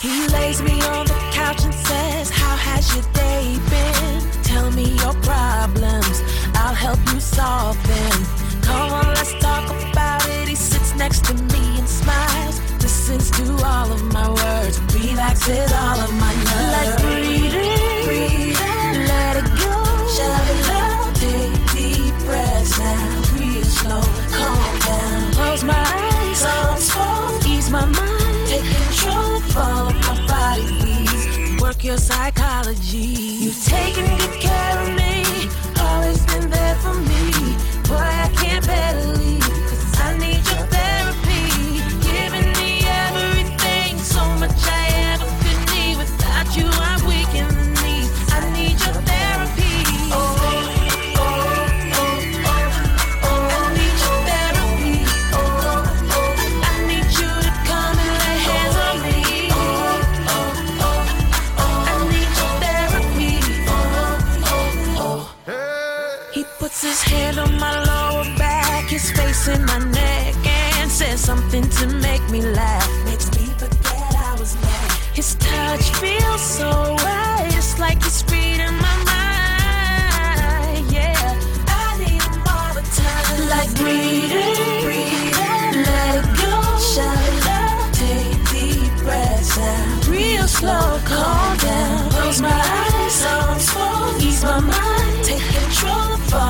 He lays me on the couch and says, How has your day been? Tell me your problems, I'll help you solve them. Come on, let's talk about it. He sits next to me and smiles, listens to all of my words, relaxes all of my your psychology. You take something to make me laugh. Makes me forget I was mad. His touch feels so right. It's like he's reading my mind. Yeah, I need him all the time. Like breathing, breathing, let it go. Shut up, take deep breaths out. Real slow, calm down. Close my eyes, arms fold, ease my mind. Take control of all.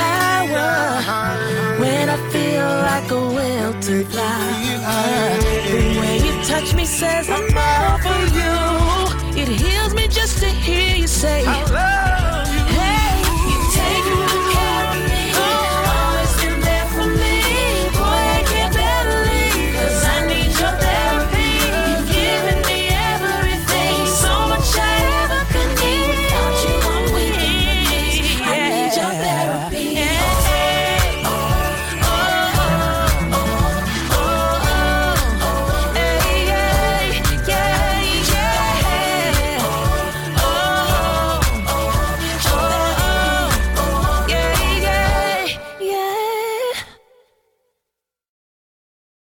butterfly. way you touch me says I'm off.